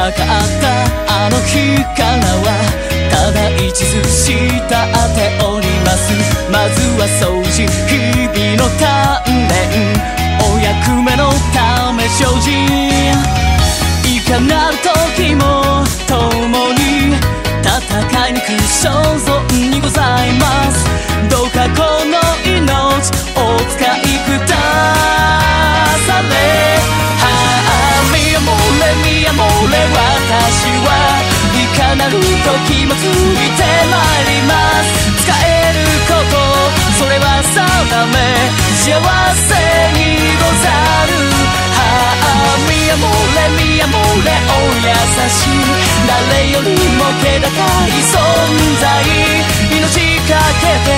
にかかったあの日からはただ一途したっております。まずは掃除日々の鍛錬お役目のため精進いかなる時も共に戦い抜く所存にございます。どうかこのなる時もついてまいります使えることそれは定め幸せにござるはあみやもれみやもれお優しい誰よりも気高い存在命かけて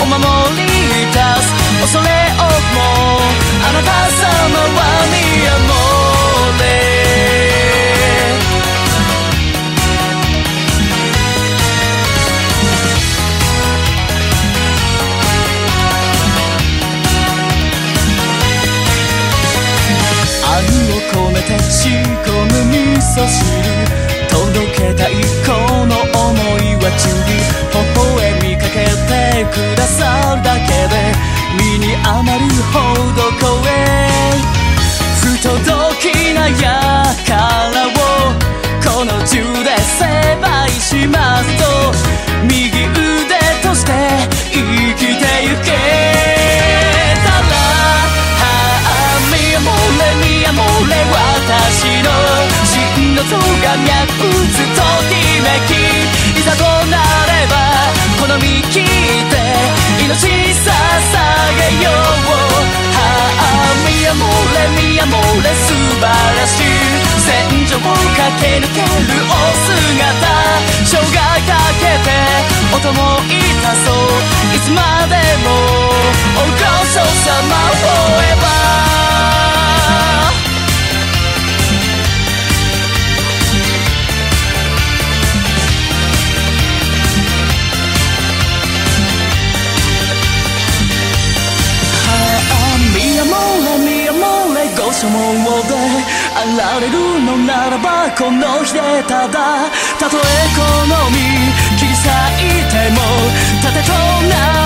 お守りいたす。恐れ多くもあなた様は届けたいこの想いは中に微笑みかけてくださるだけで身に余るほど声不届きな輩をこの銃で成敗します。とけ抜けるお姿。生涯かけてお供いたそういつまでもおごちそうさま forever みやもれみやもれご所望でられるのならばこの日でただたとえこの身切り裂いても盾となる